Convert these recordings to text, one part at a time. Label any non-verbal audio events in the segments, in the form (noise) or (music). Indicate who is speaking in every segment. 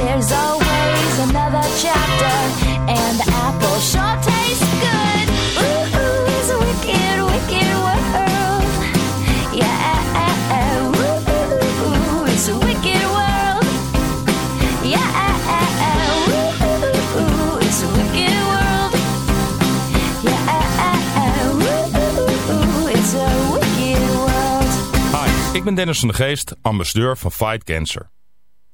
Speaker 1: there's always another chapter, and the apple sure tastes good. Ooh, ooh, it's a wicked, wicked world. Yeah, ooh, ooh, it's a wicked world. Yeah, ooh, ooh, it's a wicked world. Yeah, ooh, it's a wicked world.
Speaker 2: Hi, ik ben Dennis van de Geest, ambassadeur van Fight Cancer.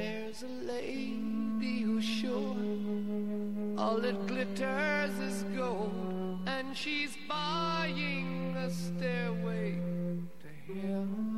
Speaker 3: There's a lady who's sure all that glitters is gold, and she's buying a stairway to heaven.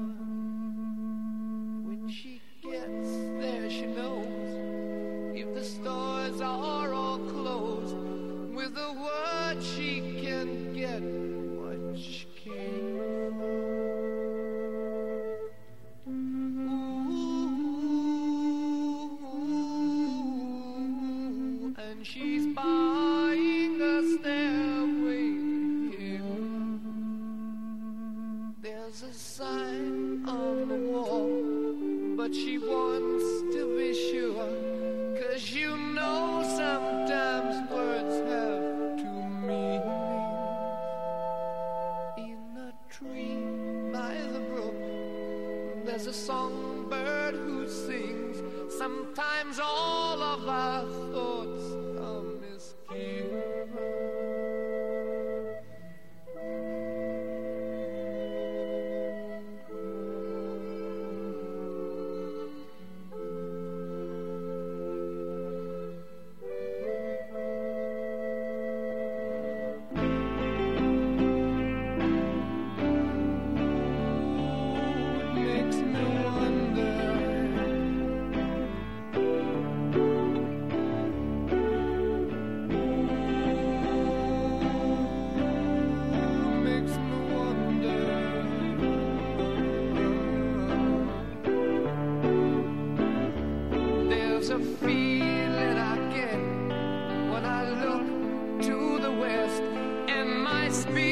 Speaker 3: And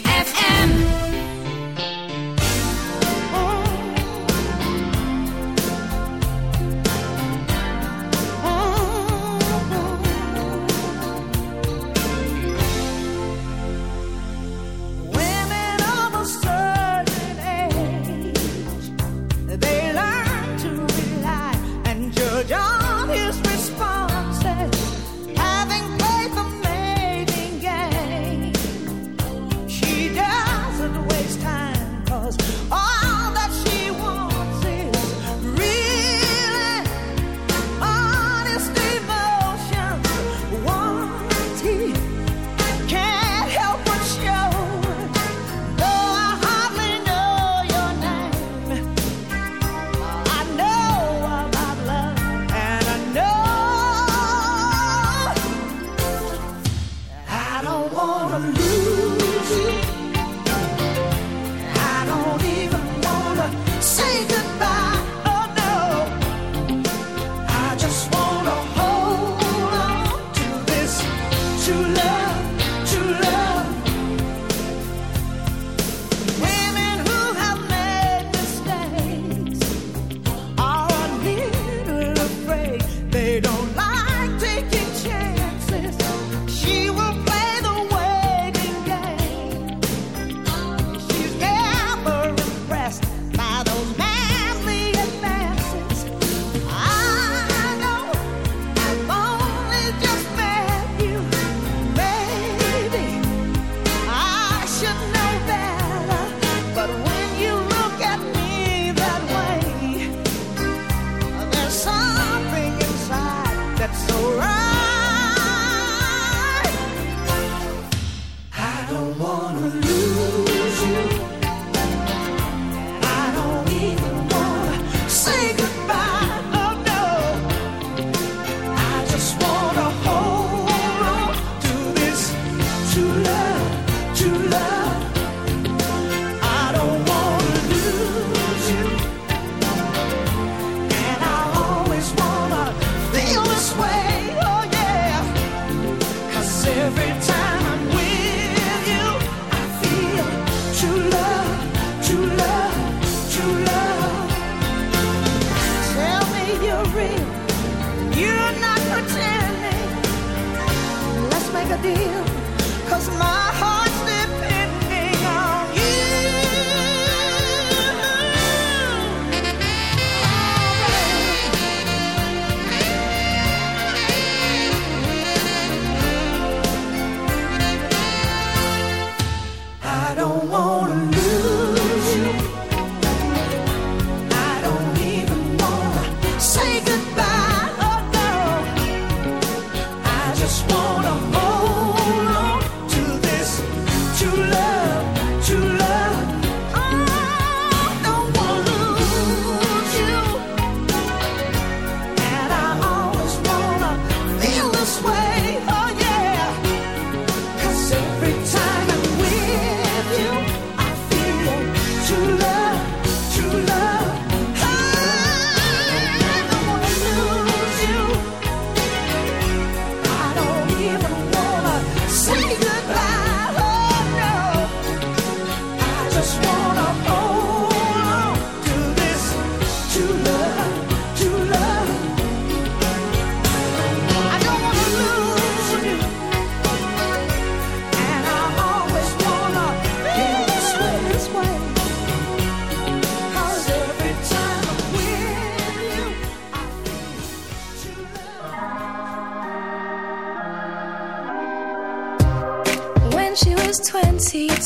Speaker 4: deal.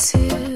Speaker 4: to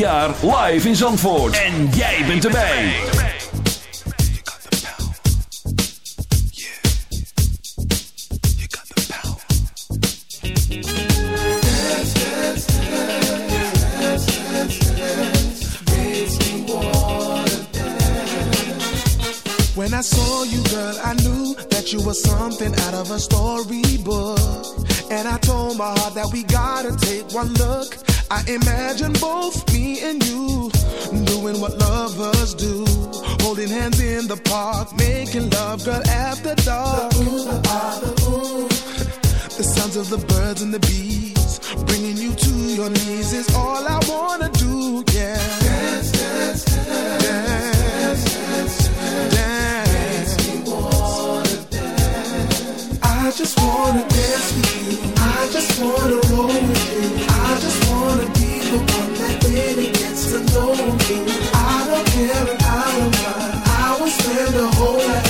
Speaker 5: Jaar live in Zandvoort. En jij bent erbij.
Speaker 6: When I saw you, girl, I knew that you were something out of a storybook. And I told my heart that we gotta take one look. I imagine both me and you doing what lovers do. Holding hands in the park, making love, girl, after dark. (laughs) The sounds of the birds and the bees, bringing you to your knees is all I wanna do, yeah. Dance, dance, dance. Dance, dance, dance. I just wanna dance with you. Just wanna roll with you. I just wanna be the one that really gets to know you. I don't care if I don't mind. I will spend the whole lifetime.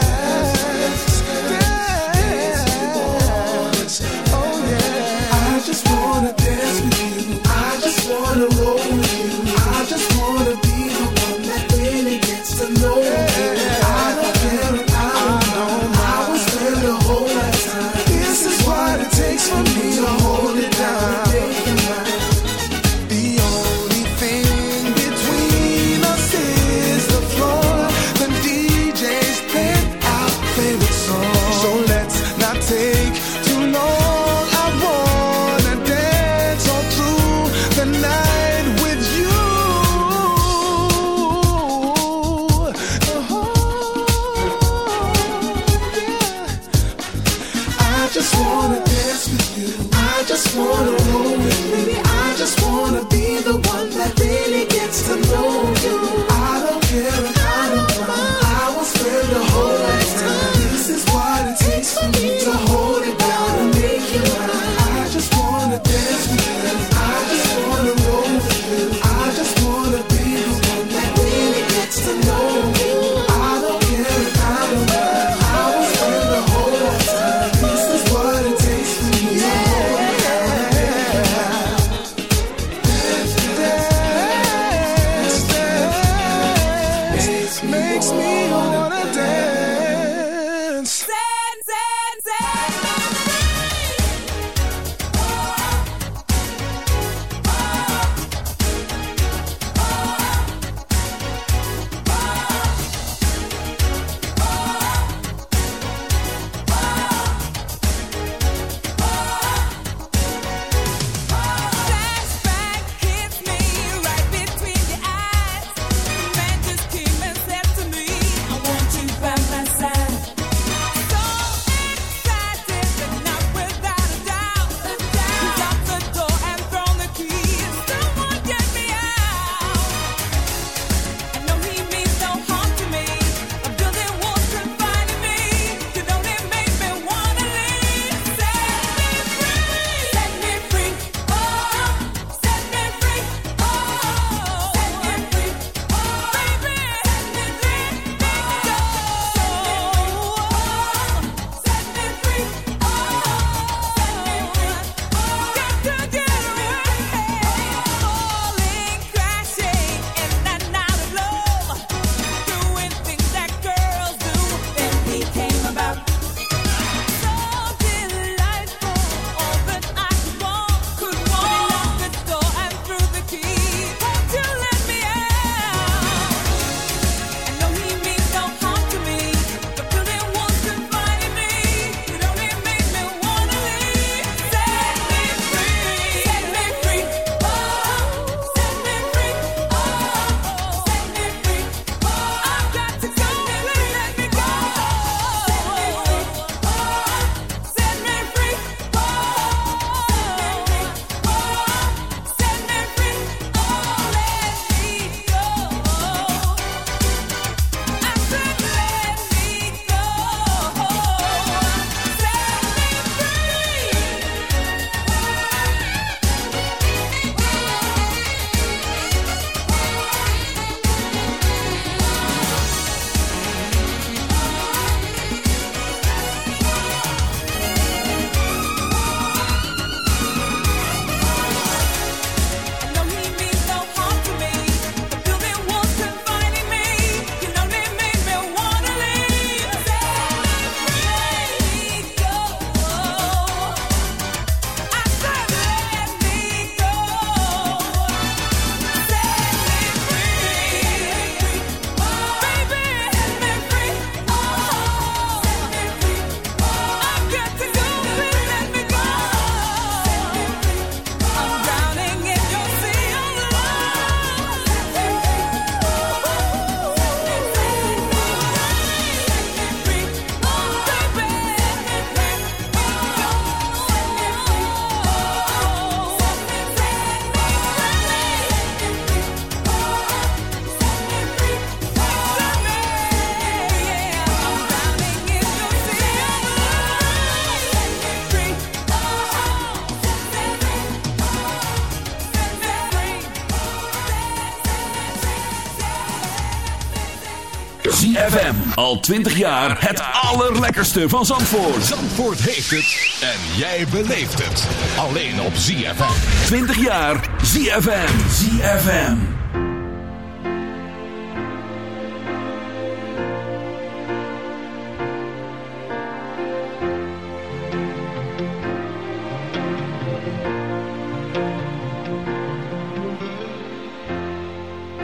Speaker 5: Al 20 jaar het allerlekkerste van Zandvoort.
Speaker 7: Zandvoort heeft het en jij beleeft het. Alleen op ZFM.
Speaker 5: 20 jaar ZFM. ZFM.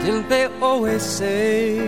Speaker 3: Didn't they always say